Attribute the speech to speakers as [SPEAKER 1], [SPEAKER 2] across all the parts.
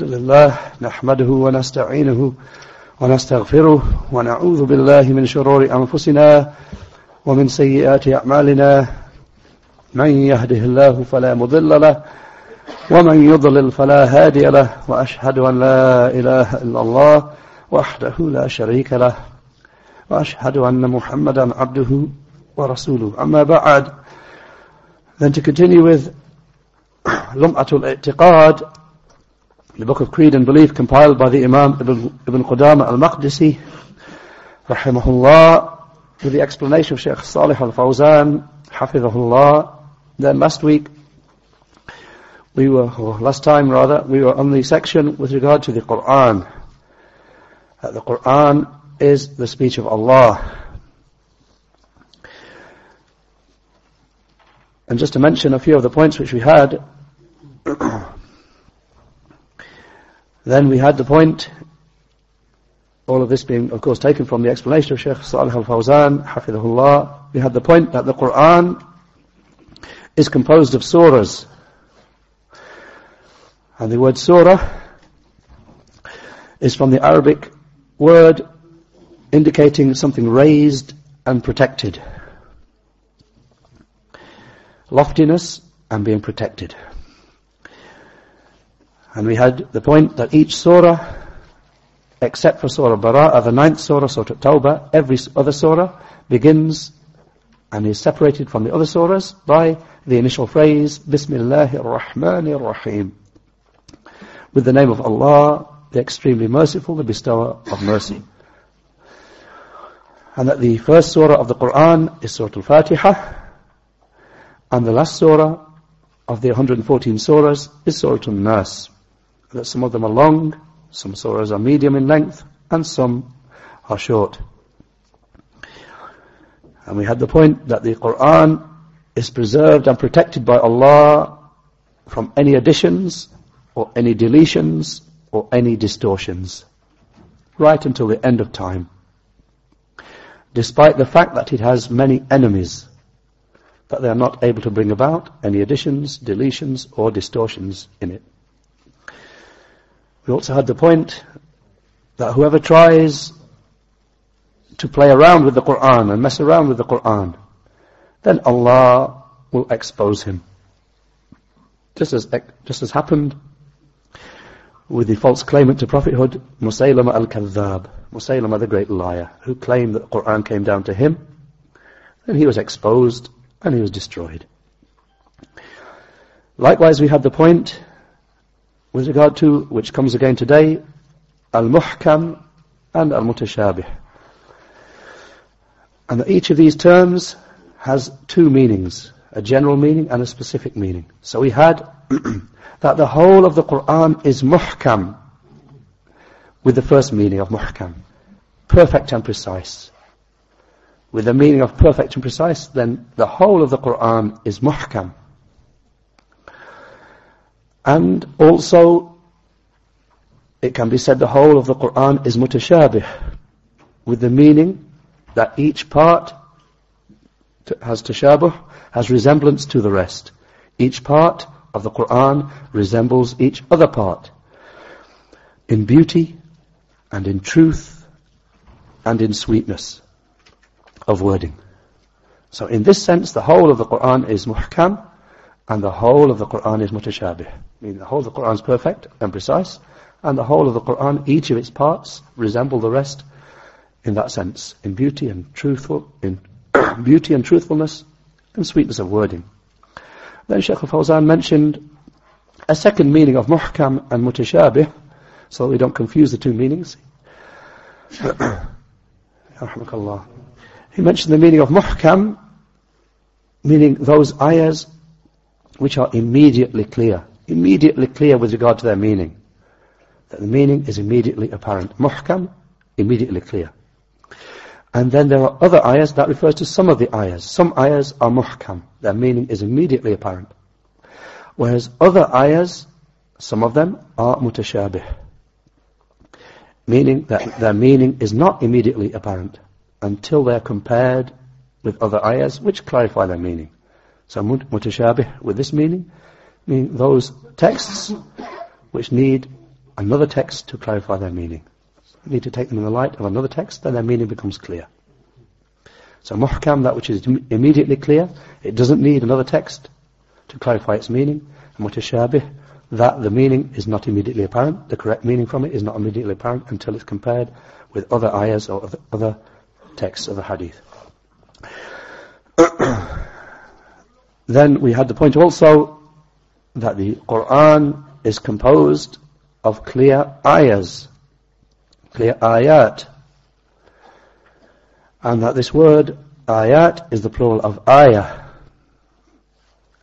[SPEAKER 1] الحمد لله نحمده ونستعينه ونستغفره ونعوذ بالله من شرور أنفسنا ومن سيئات أعمالنا. من يهده الله فلا مضل له ومن يضلل فلا هادي له وأشهد أن لا إله إلا الله وحده لا شريك له وأشهد أن محمدا عبده ورسوله. أما بعد Then to continue with Lum'atul I'tiqad the book of Creed and Belief compiled by the Imam Ibn, Ibn Qudama al-Maqdisi, rahimahullah, with the explanation of Sheikh Salih al-Fawzan, hafidhahullah. Then last week, we were, last time rather, we were on the section with regard to the Qur'an. That the Qur'an is the speech of Allah. And just to mention a few of the points which we had, Then we had the point, all of this being, of course, taken from the explanation of Sheikh Salih al-Fawzan, hafidhullah. We had the point that the Qur'an is composed of surahs. And the word surah is from the Arabic word indicating something raised and protected. Loftiness and being protected. And we had the point that each surah, except for Surah Bara'ah, the ninth surah, Surah Tawbah, every other surah begins and is separated from the other surahs by the initial phrase, Bismillahir Rahmanir Rahim. With the name of Allah, the extremely merciful, the bestower of mercy. And that the first surah of the Quran is Surah Al-Fatiha, and the last surah of the 114 surahs is Surah Al-Nas that some of them are long, some surahs are medium in length, and some are short. And we had the point that the Quran is preserved and protected by Allah from any additions, or any deletions, or any distortions, right until the end of time. Despite the fact that it has many enemies, that they are not able to bring about any additions, deletions, or distortions in it. We also had the point that whoever tries to play around with the Qur'an and mess around with the Qur'an, then Allah will expose him. Just as, just as happened with the false claimant to prophethood, Musaylama al-Kadhab, Musaylama the great liar, who claimed that the Qur'an came down to him, and he was exposed and he was destroyed. Likewise, we had the point with regard to, which comes again today, al-muhkam and al-mutashabih. And that each of these terms has two meanings, a general meaning and a specific meaning. So we had that the whole of the Qur'an is muhkam, with the first meaning of muhkam, perfect and precise. With the meaning of perfect and precise, then the whole of the Qur'an is muhkam. And also, it can be said the whole of the Qur'an is mutashabih, with the meaning that each part has tashabuh, has resemblance to the rest. Each part of the Qur'an resembles each other part in beauty and in truth and in sweetness of wording. So in this sense, the whole of the Qur'an is muhkam, and the whole of the Qur'an is mutashabih. Meaning the whole of the Qur'an is perfect and precise, and the whole of the Qur'an, each of its parts, resemble the rest in that sense, in beauty and truthful, in beauty and truthfulness, and sweetness of wording. Then Shaykh al-Fawzan mentioned a second meaning of muhkam and mutashabih, so that we don't confuse the two meanings. he mentioned the meaning of muhkam, meaning those ayahs which are immediately clear. Immediately clear with regard to their meaning. That the meaning is immediately apparent. Muhkam, immediately clear. And then there are other ayahs that refers to some of the ayahs. Some ayahs are muhkam. Their meaning is immediately apparent. Whereas other ayahs, some of them are mutashabih. Meaning that their meaning is not immediately apparent until they're compared with other ayahs which clarify their meaning. So mutashabih with this meaning, meaning those texts which need another text to clarify their meaning. Need to take them in the light of another text, then their meaning becomes clear. So muhkam, that which is immediately clear, it doesn't need another text to clarify its meaning. And mutashabih, that the meaning is not immediately apparent, the correct meaning from it is not immediately apparent until it's compared with other ayahs or other texts of the hadith. then we had the point also that the Quran is composed of clear ayahs, clear ayat, and that this word ayat is the plural of ayah.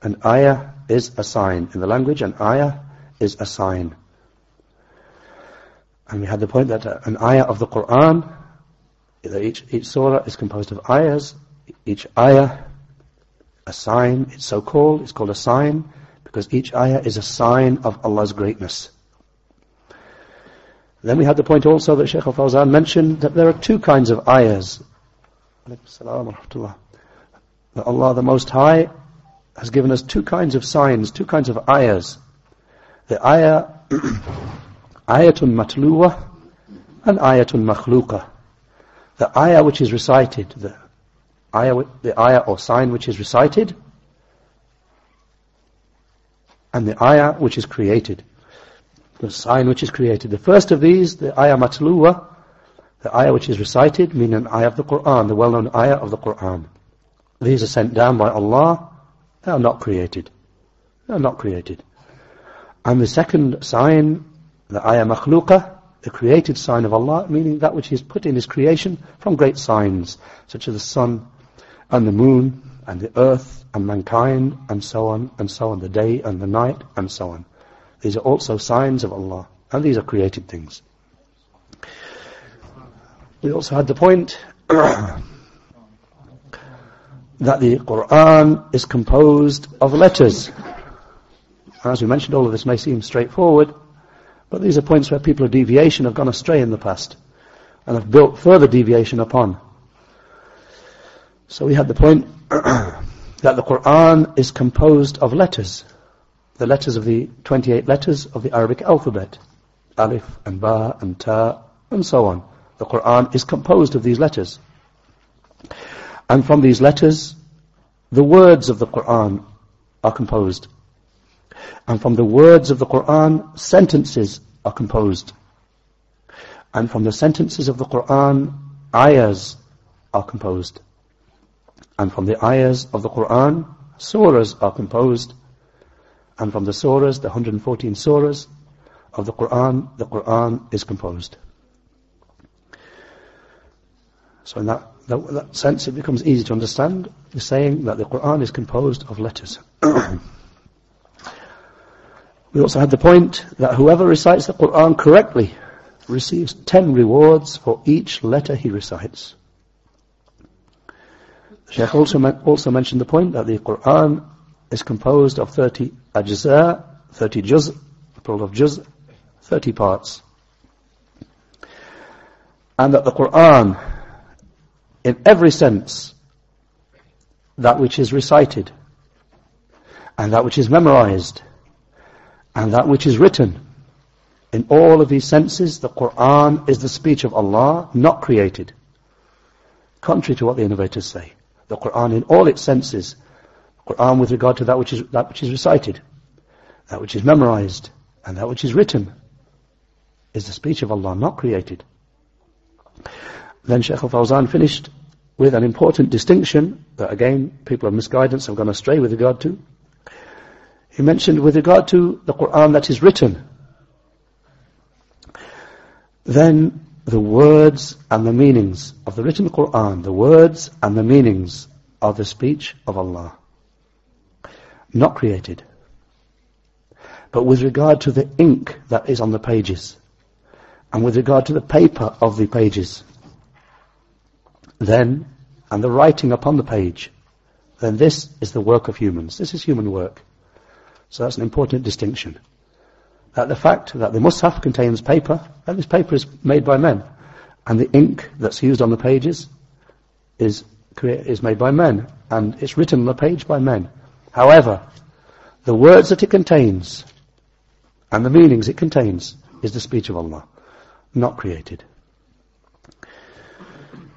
[SPEAKER 1] An ayah is a sign. In the language, an ayah is a sign. And we had the point that uh, an ayah of the Quran, each, each surah is composed of ayahs, each ayah, a sign, it's so called, it's called a sign, because each ayah is a sign of Allah's greatness. Then we had the point also that Shaykh al-Fawzan mentioned that there are two kinds of ayahs that Allah the Most High has given us two kinds of signs, two kinds of ayahs. The ayah, ayatun matluwa and ayatun makhluqa. The ayah which is recited, the ayah, the ayah or sign which is recited, and the ayah which is created. The sign which is created. The first of these, the ayah matluwa, the ayah which is recited, meaning an ayah of the Quran, the well-known ayah of the Quran. These are sent down by Allah. They are not created. They are not created. And the second sign, the ayah makhluqa, the created sign of Allah, meaning that which He has put in His creation from great signs, such as the sun and the moon and the earth and mankind and so on and so on, the day and the night and so on. These are also signs of Allah, and these are created things. We also had the point that the Quran is composed of letters. As we mentioned, all of this may seem straightforward, but these are points where people of deviation have gone astray in the past and have built further deviation upon. So we had the point that the Quran is composed of letters, the letters of the 28 letters of the Arabic alphabet, alif and ba and ta and so on. The Quran is composed of these letters. And from these letters, the words of the Quran are composed. And from the words of the Quran, sentences are composed. And from the sentences of the Quran, ayahs are composed. And from the ayahs of the Quran, surahs are composed. And from the surahs, the 114 surahs of the Quran, the Quran is composed. So in that, that, that sense it becomes easy to understand the saying that the Quran is composed of letters. we also had the point that whoever recites the Quran correctly receives ten rewards for each letter he recites. Sheikh also, also mentioned the point that the Quran is composed of 30 ajza, 30 juz, plural of juz, 30 parts. And that the Quran in every sense that which is recited and that which is memorized and that which is written. In all of these senses, the Quran is the speech of Allah, not created. Contrary to what the innovators say. The Quran in all its senses, Quran with regard to that which is, that which is recited, that which is memorized, and that which is written, is the speech of Allah, not created. Then Sheikh al-Fawzan finished with an important distinction that again people of misguidance have gone astray with regard to. He mentioned with regard to the Quran that is written, then the words and the meanings of the written Quran, the words and the meanings are the speech of Allah. Not created. But with regard to the ink that is on the pages, and with regard to the paper of the pages, then, and the writing upon the page, then this is the work of humans. This is human work. So that's an important distinction. That the fact that the Mus'haf contains paper, that this paper is made by men, and the ink that's used on the pages is, is made by men, and it's written on the page by men. However, the words that it contains, and the meanings it contains, is the speech of Allah, not created.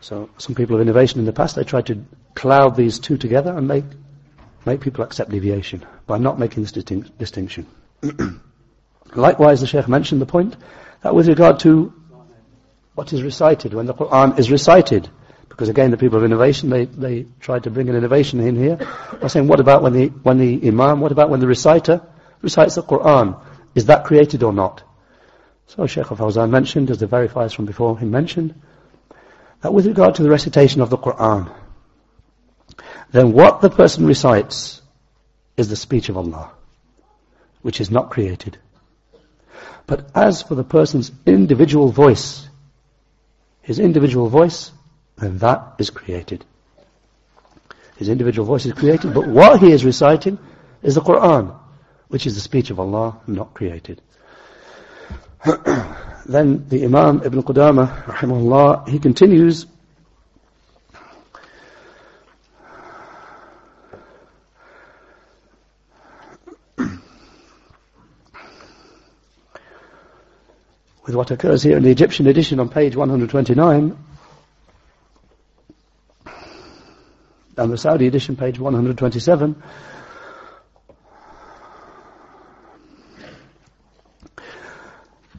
[SPEAKER 1] So some people of innovation in the past, they tried to cloud these two together and make, make people accept deviation by not making this distinct, distinction. Likewise, the Sheikh mentioned the point that with regard to what is recited, when the Quran is recited, because again the people of innovation, they, they tried to bring an innovation in here by saying, what about when the, when the Imam, what about when the reciter recites the Quran? Is that created or not? So Sheikh Fawzan mentioned, as the verifiers from before him mentioned, that with regard to the recitation of the Quran, then what the person recites is the speech of Allah, which is not created. But as for the person's individual voice, his individual voice, then that is created. His individual voice is created, but what he is reciting is the Quran, which is the speech of Allah, not created. then the Imam Ibn Qudamah, rahimahullah, he continues with what occurs here in the Egyptian edition on page 129 and the Saudi edition page 127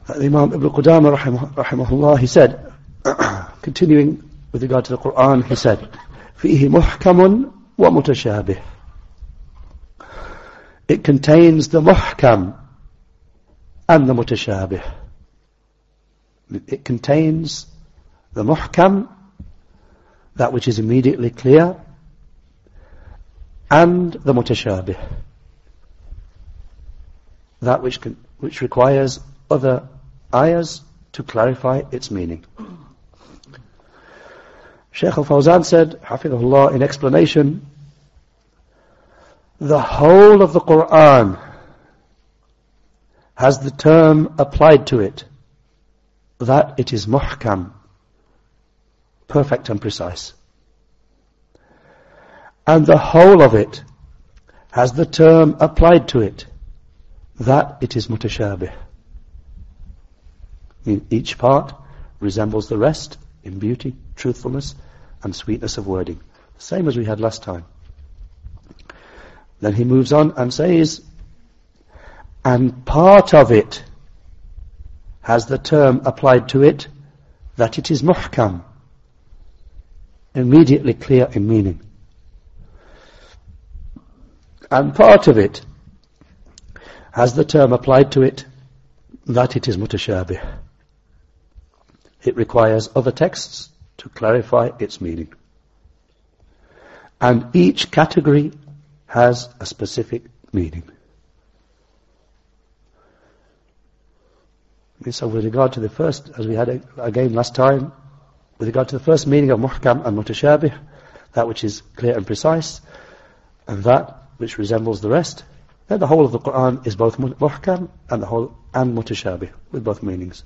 [SPEAKER 1] the Imam Ibn Qudamah rahimahullah he said continuing with regard to the Quran he said فيه محكم ومتشابه it contains the muhkam and the mutashabih it contains the muhkam, that which is immediately clear, and the mutashabih, that which, can, which requires other ayahs to clarify its meaning. Shaykh al-Fawzan said, Hafidhullah, in explanation, the whole of the Quran has the term applied to it that it is muhkam, perfect and precise. And the whole of it has the term applied to it, that it is mutashabih. Each part resembles the rest in beauty, truthfulness, and sweetness of wording. Same as we had last time. Then he moves on and says, and part of it has the term applied to it that it is muhkam, immediately clear in meaning. And part of it has the term applied to it that it is mutashabih. It requires other texts to clarify its meaning. And each category has a specific meaning. So with regard to the first, as we had again last time, with regard to the first meaning of muhkam and mutashabih, that which is clear and precise, and that which resembles the rest, then the whole of the Quran is both muhkam and the whole and mutashabih, with both meanings.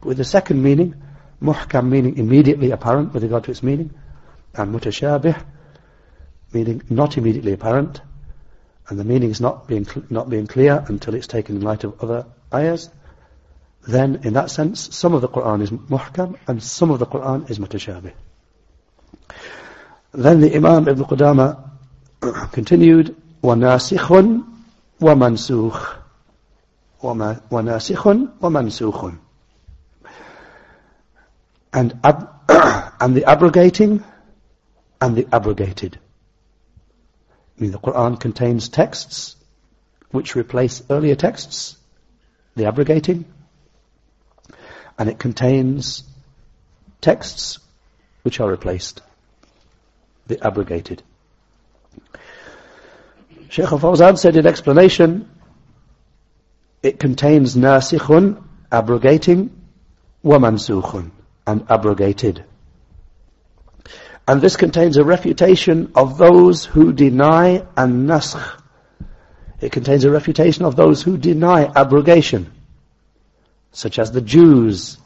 [SPEAKER 1] But with the second meaning, muhkam meaning immediately apparent with regard to its meaning, and mutashabih meaning not immediately apparent, and the meaning is not being not being clear until it's taken in light of other ayahs then in that sense, some of the Quran is muhkam and some of the Quran is mutashabih. Then the Imam Ibn Qudama continued, وَنَاسِخٌ وَمَنْسُوخٌ وَنَاسِخٌ وَمَنْسُوخٌ and, ab and the abrogating and the abrogated. I mean, the Quran contains texts which replace earlier texts, the abrogating, and it contains texts which are replaced, the abrogated. Sheikh Fawzan said in explanation, it contains nasikhun, abrogating, wa mansukhun, and abrogated. And this contains a refutation of those who deny an naskh. It contains a refutation of those who deny abrogation such as the Jews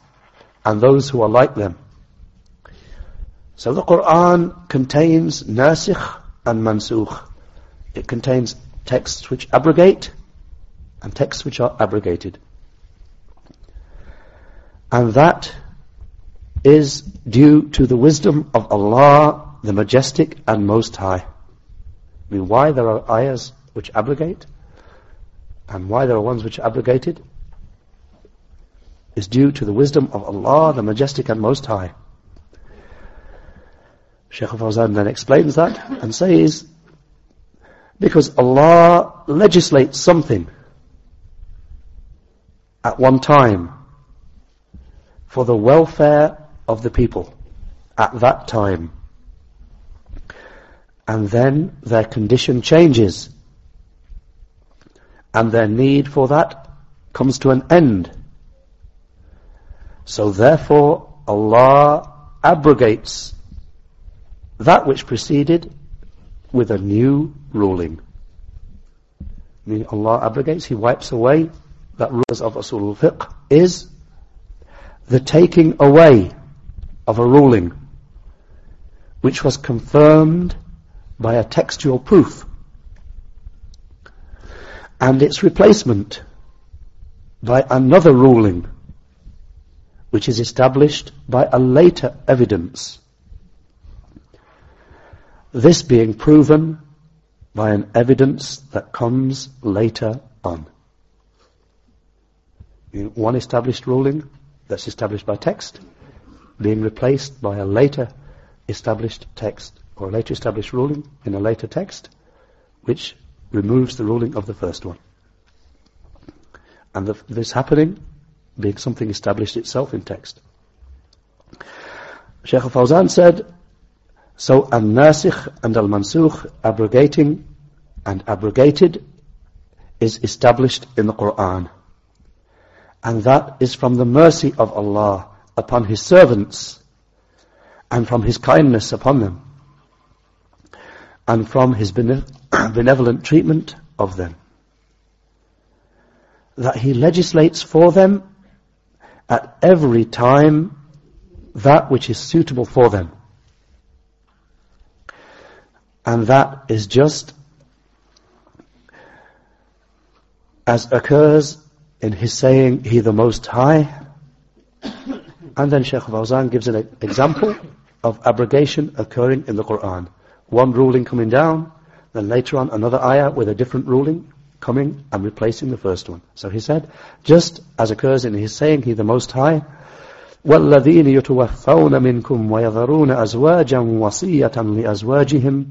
[SPEAKER 1] and those who are like them. So the Quran contains nasikh and mansukh. It contains texts which abrogate and texts which are abrogated. And that is due to the wisdom of Allah, the Majestic and Most High. I mean, why there are ayahs which abrogate, and why there are ones which are abrogated, is due to the wisdom of Allah, the Majestic and Most High. Shaykh Fawzan then explains that and says, because Allah legislates something at one time for the welfare of the people at that time. And then their condition changes. And their need for that comes to an end. So therefore Allah abrogates that which preceded with a new ruling. Meaning Allah abrogates, He wipes away that rules of Usul al-Fiqh is the taking away of a ruling which was confirmed by a textual proof and its replacement by another ruling which is established by a later evidence this being proven by an evidence that comes later on. One established ruling that's established by text being replaced by a later established text or a later established ruling in a later text which removes the ruling of the first one. And the, this happening being something established itself in text. Sheikh Fawzan said, so al-nasikh and al-mansukh, abrogating and abrogated, is established in the Qur'an. And that is from the mercy of Allah upon His servants and from His kindness upon them and from His benevolent treatment of them. That He legislates for them at every time that which is suitable for them. And that is just as occurs in his saying, He the Most High. And then Shaykh Fawzan gives an example of abrogation occurring in the Qur'an. One ruling coming down, then later on another ayah with a different ruling coming and replacing the first one. So he said, just as occurs in his saying, He the Most High, والذين يتوفون منكم ويذرون أزواجا وصية لأزواجهم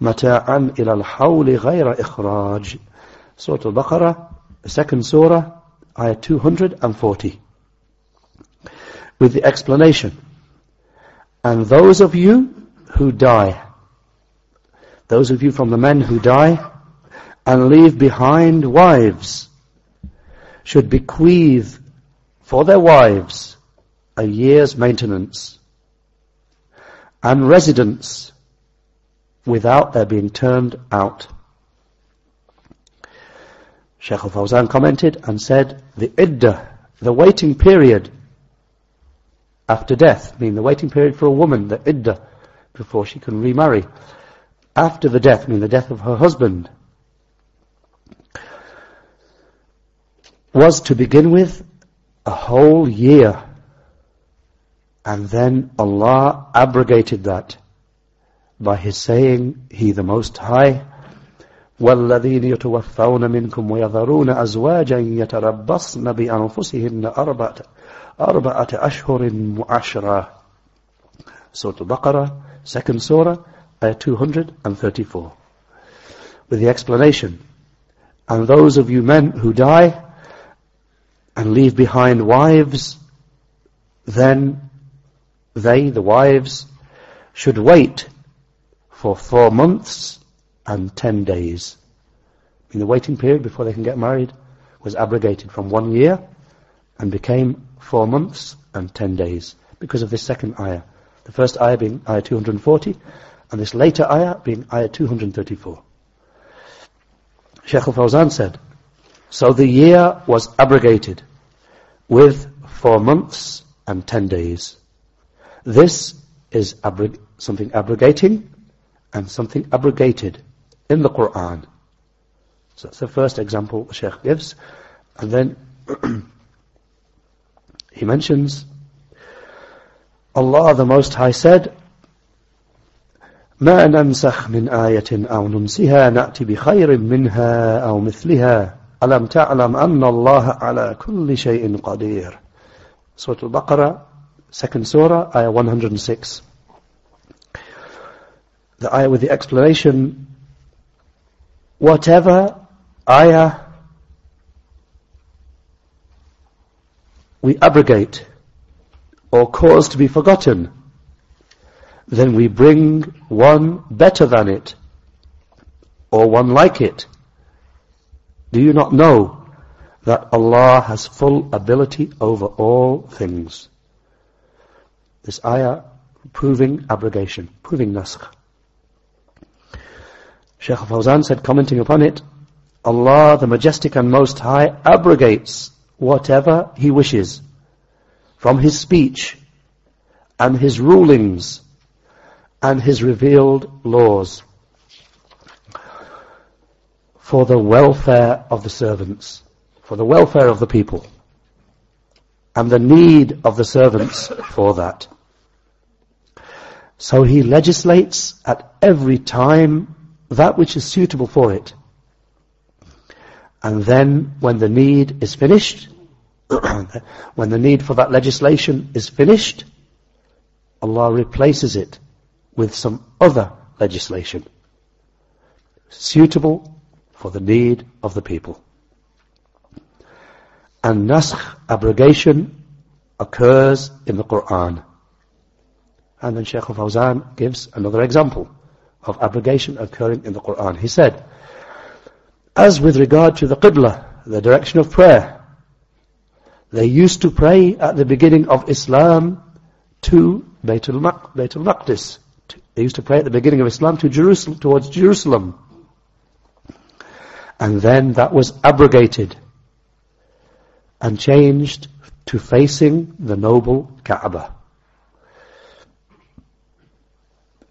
[SPEAKER 1] متاعا إلى الحول غير إخراج Surah Al-Baqarah, the second surah, ayah 240. With the explanation. And those of you who die, those of you from the men who die, and leave behind wives, should bequeath for their wives a year's maintenance and residence without their being turned out. Sheikh al-Fawzan commented and said, the iddah, the waiting period after death, meaning the waiting period for a woman, the iddah, before she can remarry, after the death, meaning the death of her husband, was to begin with a whole year and then Allah abrogated that by His saying, He the Most High, والذين يتوفون منكم ويذرون أزواجا يتربصن بأنفسهن أربعة, أربعة أشهر وعشرة Surah Al-Baqarah, second surah, ayah 234. With the explanation, and those of you men who die and leave behind wives, then they, the wives, should wait for four months and ten days. In the waiting period before they can get married was abrogated from one year and became four months and ten days because of this second ayah. The first ayah being ayah 240 and this later ayah being ayah 234. Sheikh al-Fawzan said, so the year was abrogated with four months and ten days. This is abrog something abrogating and something abrogated in the Qur'an. So that's the first example the Sheikh gives. And then he mentions Allah the Most High said, ما ننسخ من آية أو ننسها نأتي بخير منها أو مثلها ألم تعلم أن الله على كل شيء قدير Surah Al-Baqarah, second surah, ayah 106. The ayah with the explanation, whatever ayah we abrogate or cause to be forgotten, then we bring one better than it or one like it. do you not know that Allah has full ability over all things? This ayah proving abrogation, proving naskh. Shaykh Fawzan said, commenting upon it, Allah, the Majestic and Most High, abrogates whatever He wishes from His speech and His rulings and His revealed laws for the welfare of the servants, for the welfare of the people, and the need of the servants for that. So he legislates at every time that which is suitable for it. And then when the need is finished, when the need for that legislation is finished, Allah replaces it with some other legislation suitable for the need of the people. And naskh, abrogation, occurs in the Qur'an. And then Shaykh Fawzan gives another example of abrogation occurring in the Qur'an. He said, as with regard to the Qibla, the direction of prayer, they used to pray at the beginning of Islam to Baytul, Baytul Maqdis. They used to pray at the beginning of Islam to Jerusalem, towards Jerusalem. And then that was abrogated and changed to facing the noble Kaaba.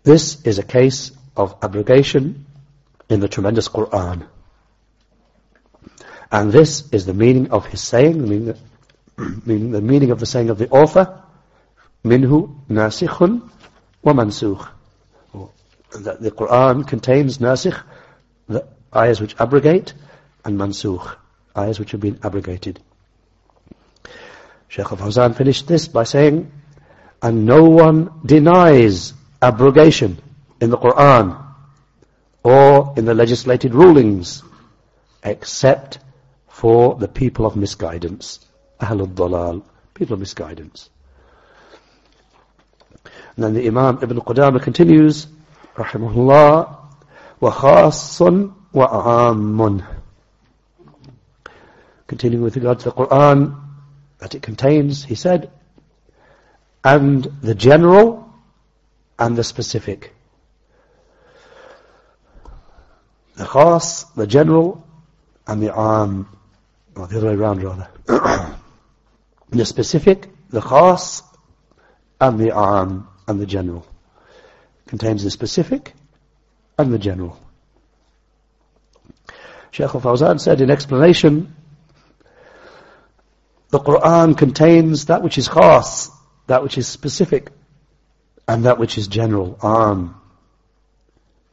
[SPEAKER 1] This is a case of abrogation in the tremendous Qur'an. And this is the meaning of his saying, the meaning, meaning, the meaning of the saying of the author, minhu nasikhun wa mansukh. That the Qur'an contains nasikh, the ayahs which abrogate, and mansukh, ayahs which have been abrogated. Shaykh Fawzan finished this by saying, and no one denies abrogation in the Quran or in the legislated rulings except for the people of misguidance. Ahlul Dalal, people of misguidance. And then the Imam Ibn Qudamah continues, Rahimahullah, وَخَاصٌ وَأَعَامٌ Continuing with regard to the Quran, that it contains, he said, and the general and the specific. The khas, the general, and the am, or the other way around rather. the specific, the khas, and the am, and the general. Contains the specific and the general. Sheikh al-Fawzan said in explanation, the Qur'an contains that which is khas, that which is specific, and that which is general, am.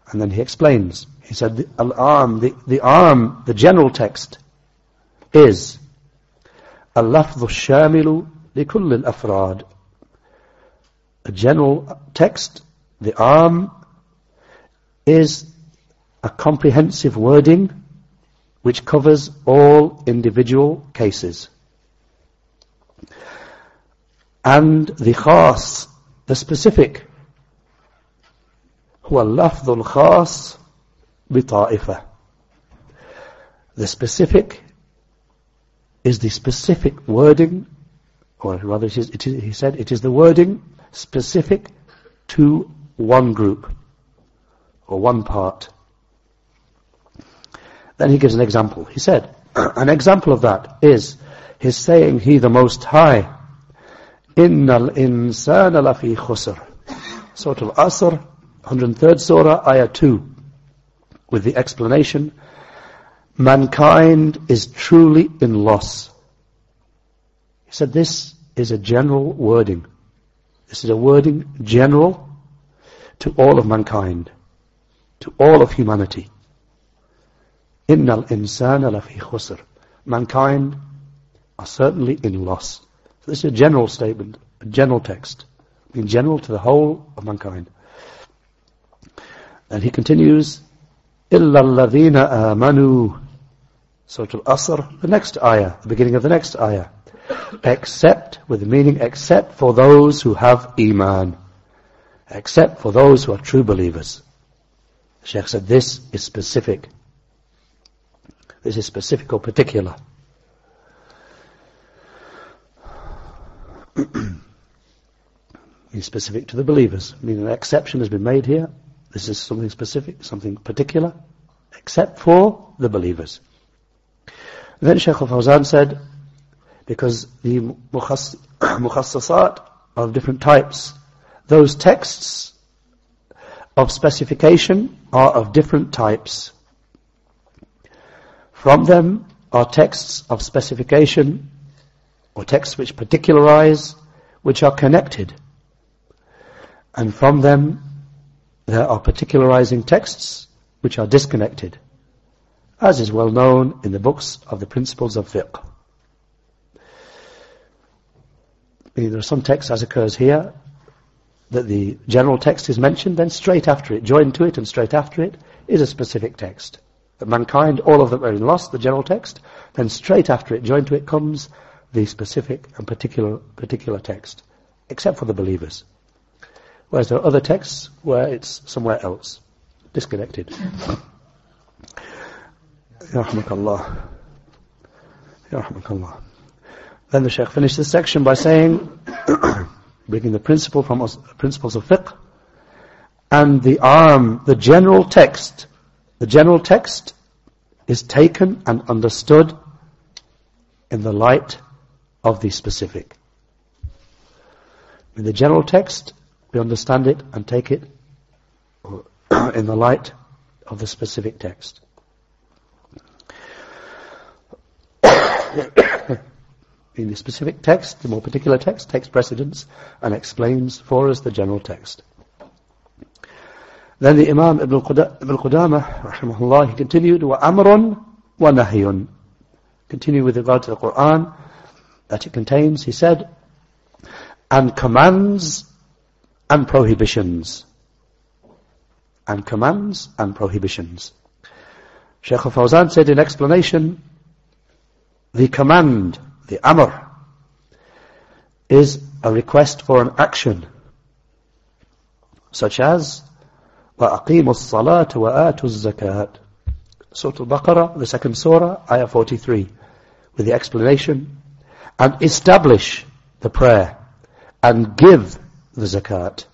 [SPEAKER 1] And then he explains. He said, the am, the, the am, the general text, is اللفظ الشامل لكل الأفراد A general text, the am, is a comprehensive wording which covers all individual cases. And the khas, the specific, هو اللفظ الخاص بطائفة. The specific is the specific wording, or rather it is, it is, he said it is the wording specific to one group, or one part. Then he gives an example. He said, an example of that is his saying, He the Most High, إِنَّ الْإِنسَانَ لَفِي خُسْرٍ Surah Al-Asr, 103rd Surah, Ayah 2 with the explanation, mankind is truly in loss. He said this is a general wording. This is a wording general to all of mankind, to all of humanity. Innal insana lafi khusr. Mankind are certainly in loss. So this is a general statement, a general text, in general to the whole of mankind. And he continues, إِلَّا الَّذِينَ آمَنُوا Surah Al-Asr, the next ayah, the beginning of the next ayah. Except, with the meaning, except for those who have Iman. Except for those who are true believers. The Shaykh said this is specific. this is specific or particular. It's specific to the believers, meaning an exception has been made here. This is something specific, something particular, except for the believers. Then Shaykh al-Fawzan said, because the mukhassasat are of different types, those texts of specification are of different types. From them are texts of specification or texts which particularize, which are connected. And from them there are particularizing texts which are disconnected as is well known in the books of the principles of fiqh. There are some texts, as occurs here, that the general text is mentioned, then straight after it, joined to it and straight after it, is a specific text that mankind, all of them are in loss, the general text, then straight after it, joined to it, comes the specific and particular, particular text, except for the believers. Whereas there are other texts where it's somewhere else, disconnected. Yarhamakallah. Yarhamakallah. Then the Sheikh finished this section by saying, bringing the principle from us, principles of fiqh, and the am, the general text the general text is taken and understood in the light of the specific. In the general text, we understand it and take it in the light of the specific text. in the specific text, the more particular text takes precedence and explains for us the general text. Then the Imam Ibn Qudamah, rahimahullah, he continued, وَأَمْرٌ وَنَهْيٌ Continue with regard to the Qur'an that it contains, he said, and commands and prohibitions. And commands and prohibitions. Shaykh Fawzan said in explanation, the command, the amr, is a request for an action, such as وَأَقِيمُوا الصَّلَاةَ وَآتُوا الزَّكَاةَ Surah Al-Baqarah, the second surah, ayah 43, with the explanation, and establish the prayer, and give the zakat.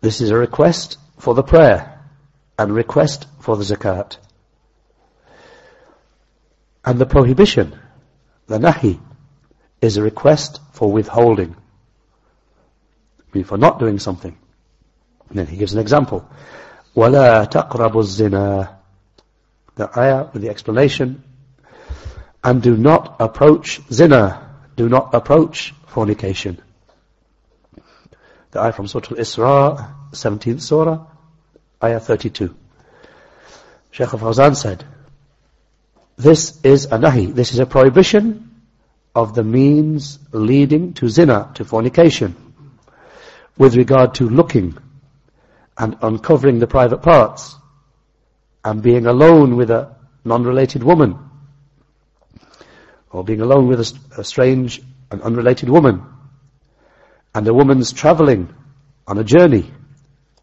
[SPEAKER 1] This is a request for the prayer, and request for the zakat. And the prohibition, the nahi, is a request for withholding. I mean, for not doing something. And then he gives an example. وَلَا تَقْرَبُوا الزِّنَا The ayah with the explanation. And do not approach zina. Do not approach fornication. The ayah from Surah Al-Isra, 17th surah, ayah 32. Shaykh al-Fawzan said, this is a nahi. This is a prohibition of the means leading to zina, to fornication, with regard to looking and uncovering the private parts and being alone with a non-related woman or being alone with a, a strange and unrelated woman and a woman's travelling on a journey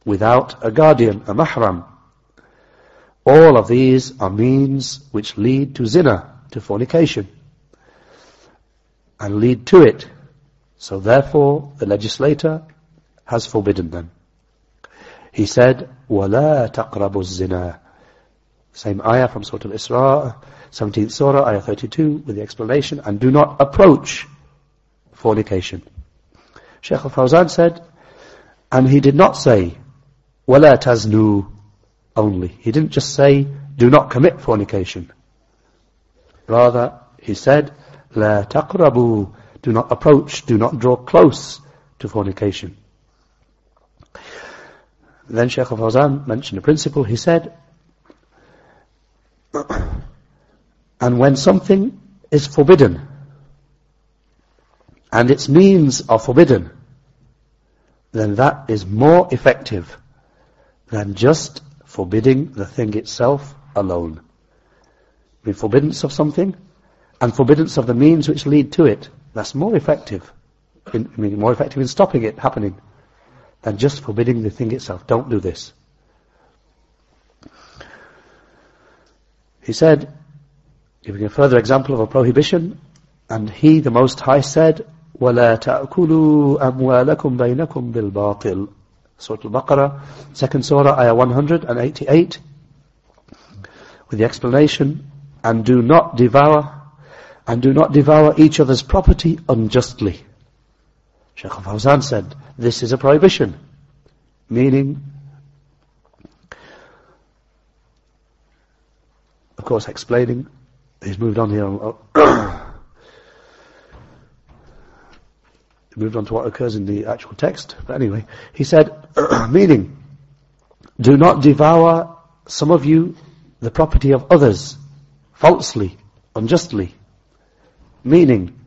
[SPEAKER 1] without a guardian, a mahram, all of these are means which lead to zina, to fornication, and lead to it. So therefore, the legislator has forbidden them. He said, وَلَا تَقْرَبُوا الزِّنَا Same ayah from Surah Al-Isra, 17th Surah, ayah 32, with the explanation, and do not approach fornication. Shaykh al-Fawzan said, and he did not say, وَلَا تَزْنُوا only. He didn't just say, do not commit fornication. Rather, he said, لا تقربوا Do not approach, do not draw close to fornication. Then Shaykh al-Fawzan mentioned a principle. He said, and when something is forbidden, and its means are forbidden, then that is more effective than just forbidding the thing itself alone. The forbiddance of something and forbiddance of the means which lead to it, that's more effective, in, I mean, more effective in stopping it happening than just forbidding the thing itself. Don't do this. He said, giving a further example of a prohibition, and he, the Most High, said, وَلَا تَأْكُلُوا أَمْوَالَكُمْ بَيْنَكُمْ بِالْبَاطِلِ Surah Al-Baqarah, second surah, ayah 188, with the explanation, and do not devour, and do not devour each other's property unjustly. Shaykh Fawzan said, this is a prohibition, meaning, of course explaining, he's moved on here, uh, moved on to what occurs in the actual text. But anyway, he said, meaning, do not devour some of you the property of others falsely, unjustly. Meaning,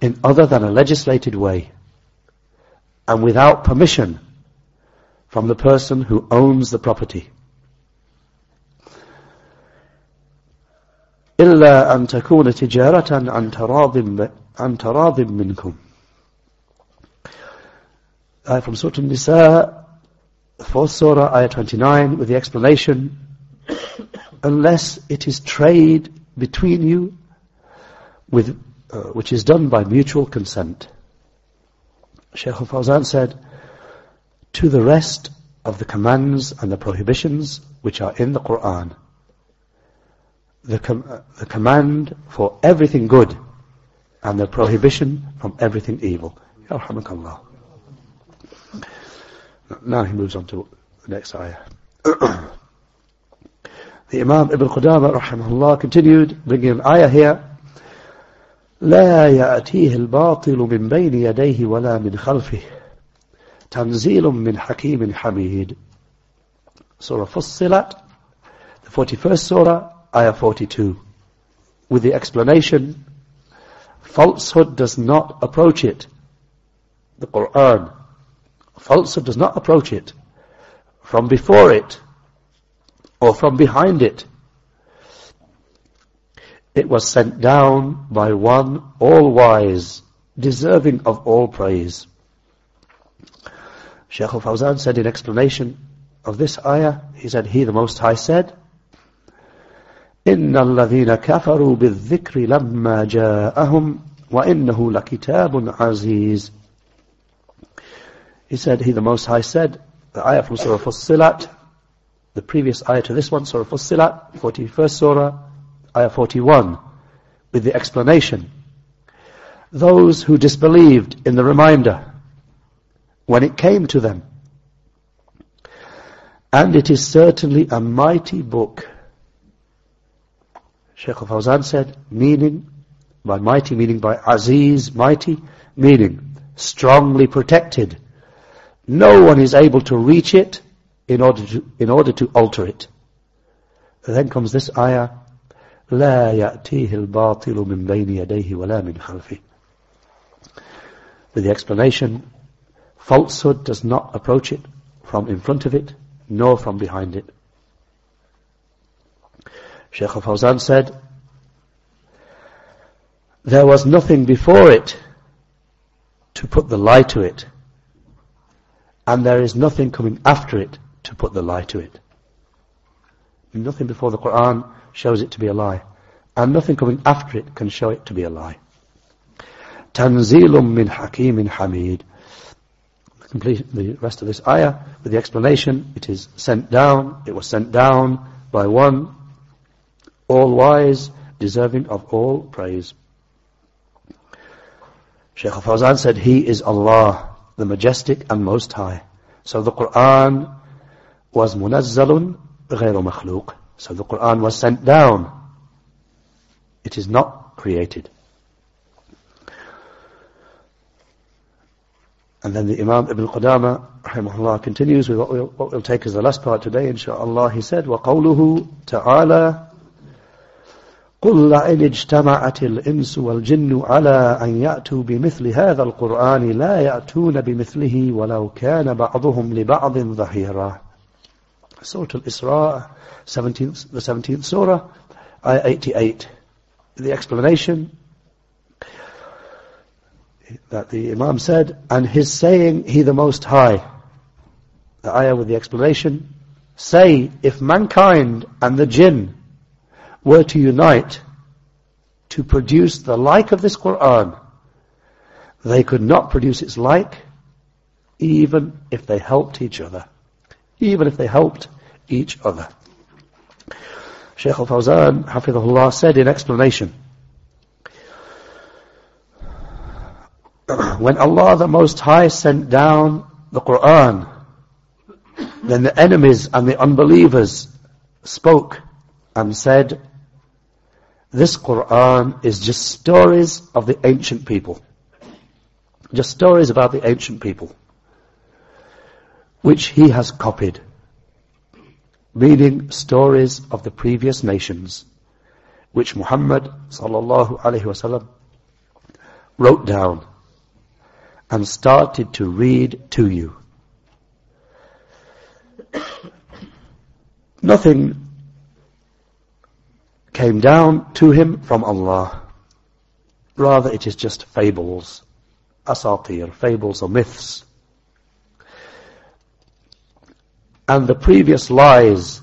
[SPEAKER 1] in other than a legislated way and without permission from the person who owns the property. إلا أن تكون تجارة عن تراض عن تراض منكم uh, from Surah An-Nisa, fourth surah, ayah 29, with the explanation, unless it is trade between you, with, uh, which is done by mutual consent. Shaykh al-Fawzan said, to the rest of the commands and the prohibitions which are in the Qur'an, the, com uh, the command for everything good and the prohibition from everything evil. Yarhamakallah. Now he moves on to the next ayah. the Imam Ibn Qudama rahimahullah continued bringing an ayah here. لا يأتيه الباطل من بين يديه ولا من خلفه تنزيل من حكيم حميد Surah Fussilat, the 41st Surah, Ayah 42, with the explanation, falsehood does not approach it. The Qur'an falsehood does not approach it from before it or from behind it. It was sent down by one all-wise, deserving of all praise. Shaykh al-Fawzan said in explanation of this ayah, he said, He the Most High said, إن الذين كفروا بالذكر لما جاءهم وإنه لكتاب عزيز he said, He the Most High said, the ayah from Surah Fussilat, the previous ayah to this one, Surah Fussilat, 41st Surah, ayah 41, with the explanation. Those who disbelieved in the reminder, when it came to them, and it is certainly a mighty book. Sheikh al-Fawzan said, meaning, by mighty meaning by Aziz, mighty, meaning strongly protected no one is able to reach it in order to, in order to alter it. And then comes this ayah, لا يأتيه الباطل من بين يديه ولا من خلفه. With the explanation, falsehood does not approach it from in front of it, nor from behind it. Sheikh Fawzan said, there was nothing before it to put the lie to it and there is nothing coming after it to put the lie to it. Nothing before the Quran shows it to be a lie. And nothing coming after it can show it to be a lie. Tanzilum min hakimin hamid. Complete the rest of this ayah with the explanation. It is sent down. It was sent down by one all wise, deserving of all praise. Shaykh Fawzan said, He is Allah, the majestic and most high. So the Quran was munazzalun غير مخلوق. So the Quran was sent down. it is not created. And then the Imam Ibn Qudama rahimahullah continues with what we'll, what we'll take as the last part today inshallah. He said, وَقَوْلُهُ تَعَالَى قل لئن اجتمعت الإنس والجن على أن يأتوا بمثل هذا القرآن لا يأتون بمثله ولو كان بعضهم لبعض ظهيرا Surah Al-Isra, 17th, the 17th Surah, Ayah 88. The explanation that the Imam said, and his saying, He the Most High. The ayah with the explanation, say, if mankind and the jinn were to unite to produce the like of this Qur'an, they could not produce its like even if they helped each other. Even if they helped each other. Shaykh al-Fawzan, Hafidhullah, said in explanation, when Allah the Most High sent down the Qur'an, then the enemies and the unbelievers spoke and said, this Qur'an is just stories of the ancient people. Just stories about the ancient people. Which he has copied. Meaning stories of the previous nations. Which Muhammad sallallahu alaihi wasallam wrote down and started to read to you. Nothing came down to him from Allah. Rather, it is just fables, asatir, fables or myths. And the previous lies,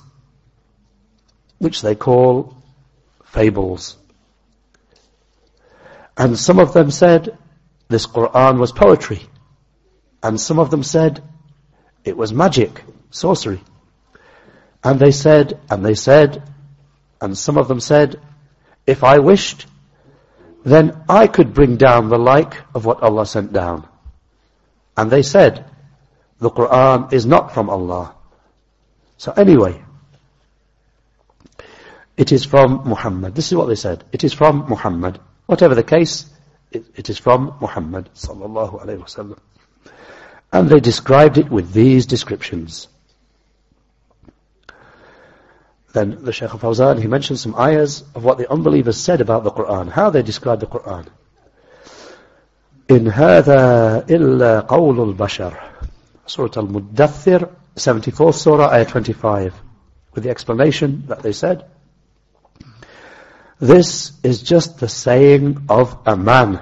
[SPEAKER 1] which they call fables. And some of them said this Qur'an was poetry. And some of them said it was magic, sorcery. And they said, and they said, and some of them said, if I wished, then I could bring down the like of what Allah sent down. And they said, the Qur'an is not from Allah. So anyway, it is from Muhammad. This is what they said. It is from Muhammad. Whatever the case, it, it is from Muhammad sallallahu alayhi wasallam. And they described it with these descriptions. Then the Shaykh al-Fawzan, he mentioned some ayahs of what the unbelievers said about the Qur'an, how they describe the Qur'an. In هذا إلا قول البشر Surah Al-Muddathir, 74th Surah, Ayah 25. With the explanation that they said, this is just the saying of a man.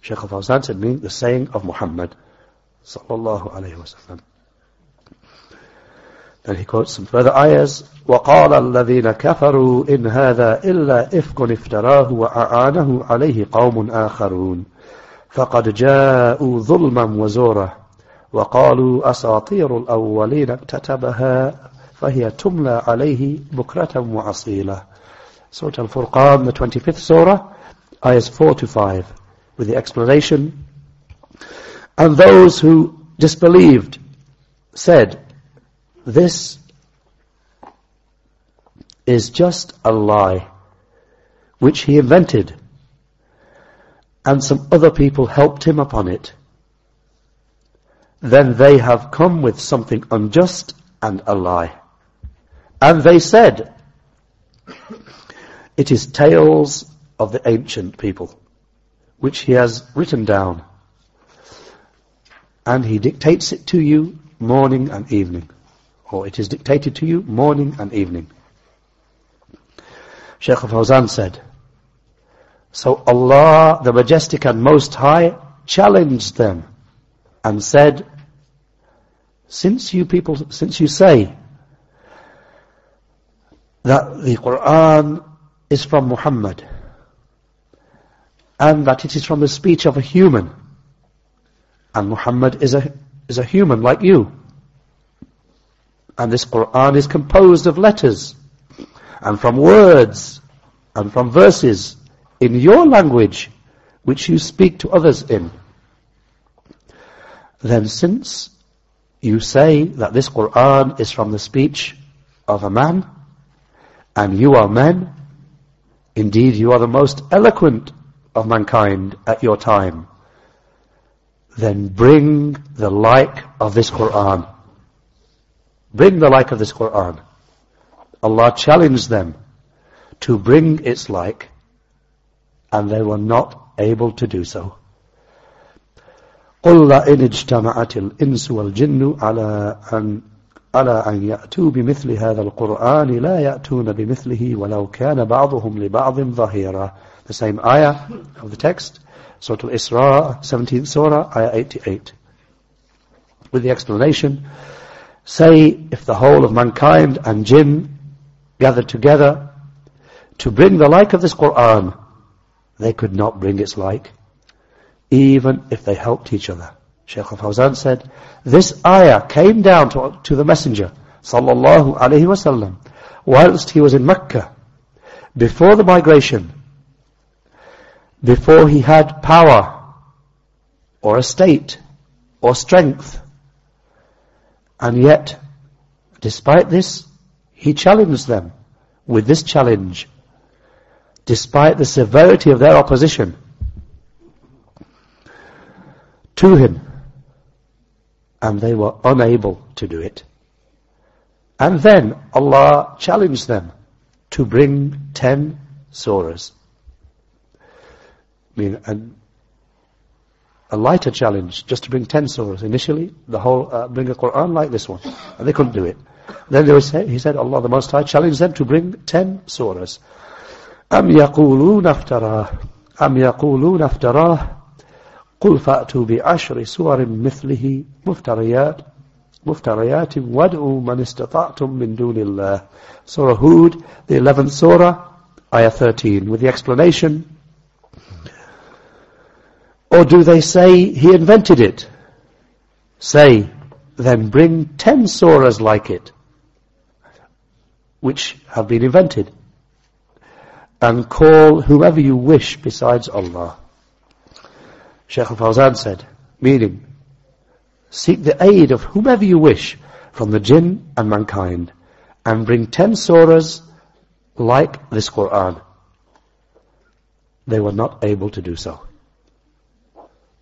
[SPEAKER 1] Shaykh al-Fawzan said, meaning the saying of Muhammad sallallahu alayhi wa sallam. Then he quotes some further ayahs. وَقَالَ الَّذِينَ كَفَرُوا إِنْ هَذَا إِلَّا إِفْكٌ افْتَرَاهُ وَأَعَانَهُ عَلَيْهِ قَوْمٌ آخَرُونَ فَقَدْ جَاءُوا ظُلْمًا وَزُورًا وَقَالُوا أَسَاطِيرُ الْأَوَّلِينَ اكْتَتَبَهَا فَهِيَ تُمْلَى عَلَيْهِ بُكْرَةً وَأَصِيلًا Surah Al-Furqan, the 25th surah, ayahs 4 to 5, with the explanation. And those who disbelieved said, this is just a lie, which he invented, and some other people helped him upon it. Then they have come with something unjust and a lie. And they said, it is tales of the ancient people, which he has written down. And he dictates it to you morning and evening. Or it is dictated to you morning and evening. Shaykh Fawzan said, So Allah, the Majestic and Most High, challenged them and said, Since you people, since you say that the Quran is from Muhammad and that it is from the speech of a human and Muhammad is a, is a human like you and this Qur'an is composed of letters and from words and from verses in your language which you speak to others in then since you say that this Qur'an is from the speech of a man and you are men Indeed, you are the most eloquent of mankind at your time. then bring the like of this Qur'an. Bring the like of this Qur'an. Allah challenged them to bring its like, and they were not able to do so. قل لئن اجتمعت الإنس والجن على أن على أن يأتوا بمثل هذا القرآن لا يأتون بمثله ولو كان بعضهم لبعض ظهيرا The same ayah of the text, Surah Al-Isra, 17th Surah, ayah 88. With the explanation, say if the whole of mankind and jinn gathered together to bring the like of this Qur'an, they could not bring its like, even if they helped each other. Shaykh al-Fawzan said, this ayah came down to, to the Messenger, sallallahu alayhi wasallam, whilst he was in Mecca, before the migration, before he had power, or estate, or strength. And yet, despite this, he challenged them with this challenge, despite the severity of their opposition to him and they were unable to do it. And then Allah challenged them to bring ten surahs. I mean, an, a lighter challenge, just to bring ten surahs. Initially, the whole, uh, bring a Quran like this one. And they couldn't do it. Then they say, he said, Allah the Most High challenged them to bring ten surahs. أم يقولون افتراه أم يقولون افتراه قل فأتوا بعشر سور مثله مفتريات مفتريات وادعوا من استطعتم من دون الله Surah Hud, the 11th Surah, Ayah 13, with the explanation. Or do they say he invented it? Say, then bring ten surahs like it, which have been invented, and call whoever you wish besides Allah. Sheikh al-Fawzan said, meaning, seek the aid of whomever you wish from the jinn and mankind and bring ten surahs like this Quran. They were not able to do so.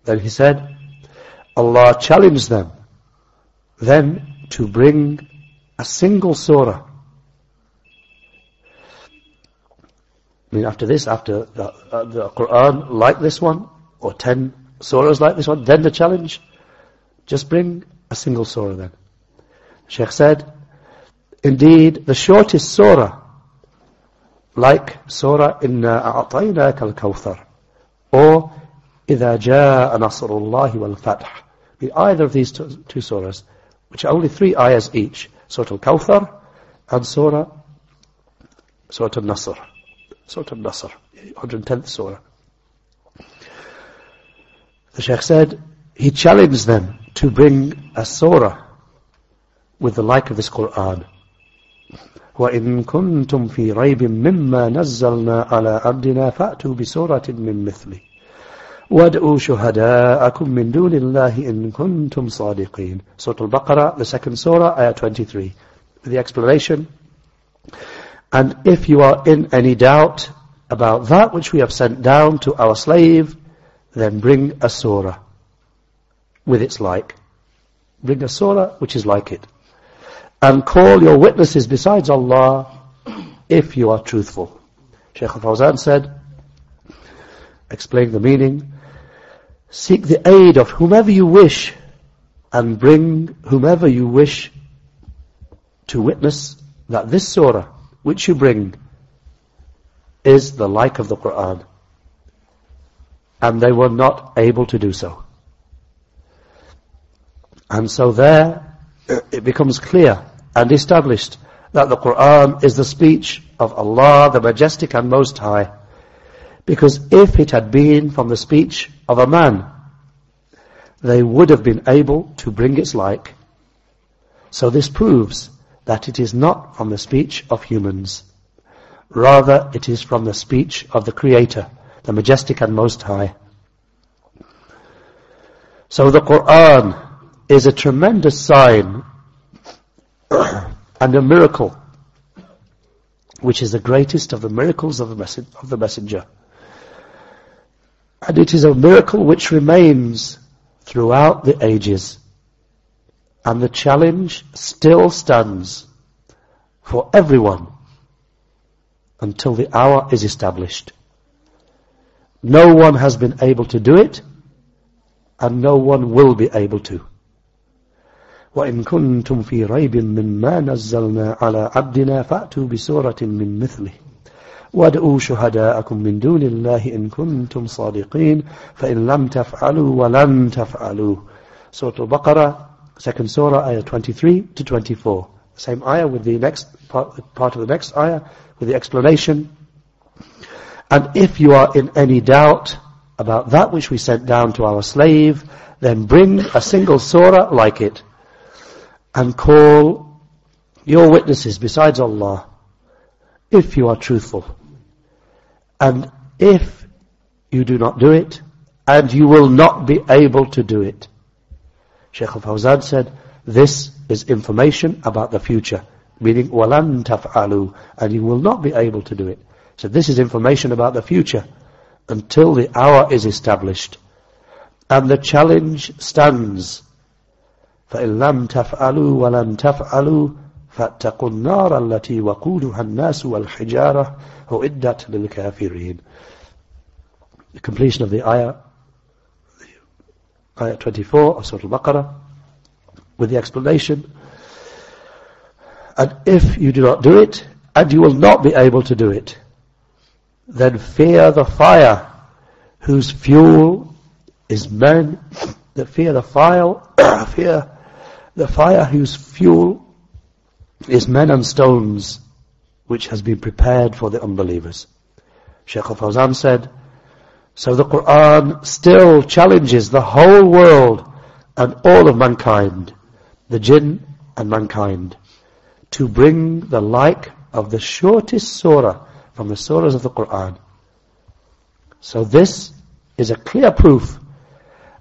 [SPEAKER 1] Then he said, Allah challenged them then to bring a single surah. I mean, after this, after the, uh, the Quran like this one, or ten surahs like this one, then the challenge, just bring a single surah then. Sheikh said, indeed, the shortest surah, like surah Inna A'tainaka al-Kawthar, or إذا جاء نصر الله والفتح. Be either of these two, two surahs, which are only three ayahs each, Surah Al-Kawthar and Surah, Surah Al-Nasr. Surah Al-Nasr, 110th surah. The Sheikh said, he challenged them to bring a surah with the like of this Qur'an. وَإِن كُنتُمْ فِي رَيْبٍ مِّمَّا نَزَّلْنَا عَلَىٰ عَبْدِنَا فَأْتُوا بِسُورَةٍ مِّن مِّثْلِهِ وَادْعُوا شُهَدَاءَكُم مِّن دُونِ اللَّهِ إِن كُنتُمْ صَادِقِينَ Surah Al-Baqarah, the second surah, ayah 23. With the explanation, and if you are in any doubt about that which we have sent down to our slave, then bring a surah with its like. Bring a surah which is like it. And call your witnesses besides Allah if you are truthful. Shaykh al-Fawzan said, explain the meaning, seek the aid of whomever you wish and bring whomever you wish to witness that this surah which you bring is the like of the Qur'an and they were not able to do so. And so there uh, it becomes clear and established that the Quran is the speech of Allah, the Majestic and Most High. Because if it had been from the speech of a man, they would have been able to bring its like. So this proves that it is not from the speech of humans. Rather, it is from the speech of the Creator the Majestic and Most High. So the Quran is a tremendous sign and a miracle, which is the greatest of the miracles of the, of the messenger. And it is a miracle which remains throughout the ages. And the challenge still stands for everyone until the hour is established. No one has been able to do it, and no one will be able to. وإن كنتم في ريب مما نزلنا على عبدنا فأتوا بسورة من مثله وادعوا شهداءكم من دون الله إن كنتم صادقين فإن لم تفعلوا ولن تفعلوا Surah Al-Baqarah, second surah, ayah 23 to 24. Same ayah with the next part, part of the next ayah, with the explanation. And if you are in any doubt about that which we sent down to our slave, then bring a single surah like it and call your witnesses besides Allah if you are truthful. And if you do not do it, and you will not be able to do it. Sheikh al-Fawzan said, this is information about the future, meaning walan taf'alu, and you will not be able to do it. So this is information about the future until the hour is established. And the challenge stands فإن لم تفعلوا ولم تفعلوا فاتقوا النار التي وقودها الناس والحجارة أعدت للكافرين The completion of the ayah, ayah 24 of Surah Al-Baqarah, with the explanation, and if you do not do it, and you will not be able to do it, then fear the fire, whose fuel is men, that fear the fire, fear the fire whose fuel is men and stones, which has been prepared for the unbelievers. Sheikh al-Fawzan said, so the Quran still challenges the whole world and all of mankind, the jinn and mankind, to bring the like of the shortest surah from the surahs of the Quran. So this is a clear proof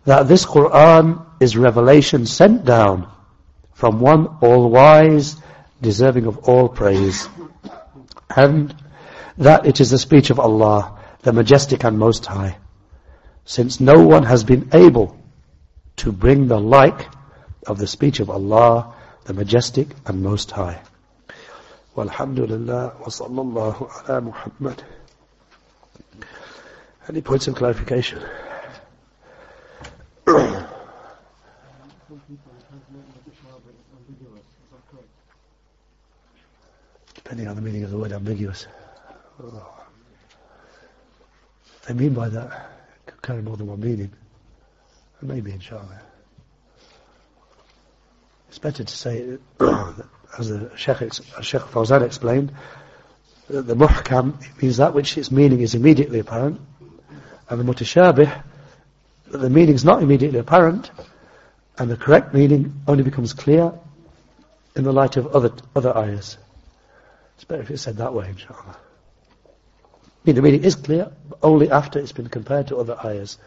[SPEAKER 1] that this Quran is revelation sent down from one all-wise, deserving of all praise. And that it is the speech of Allah, the Majestic and Most High. Since no one has been able to bring the like of the speech of Allah, the Majestic and Most High. Walhamdulillah wa sallallahu ala Muhammad. Any points of clarification? depending on the meaning of the word ambiguous. They mean by that could carry more than one meaning. Maybe, inshallah. It's better to say, as the Sheikh, Sheikh Fawzan explained, that the muhkam means that which its meaning is immediately apparent, and the mutashabih, that the meaning is not immediately apparent, and the correct meaning only becomes clear in the light of other other ayahs. It's better if it's said that way, inshallah. I mean, the meaning is clear, only after it's been compared to other ayahs.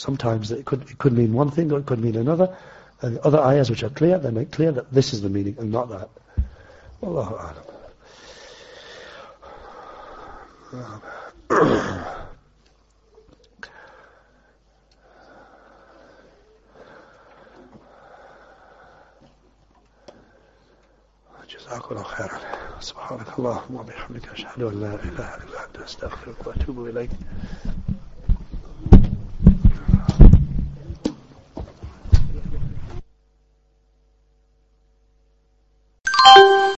[SPEAKER 1] Sometimes it could, it could mean one thing or it could mean another. And the other ayahs which are clear, they make clear that this is the meaning and not that. Wallahu alam. جزاك الله خيرا سبحانك اللهم وبحمدك أشهد أن لا إله إلا أنت أستغفرك وأتوب إليك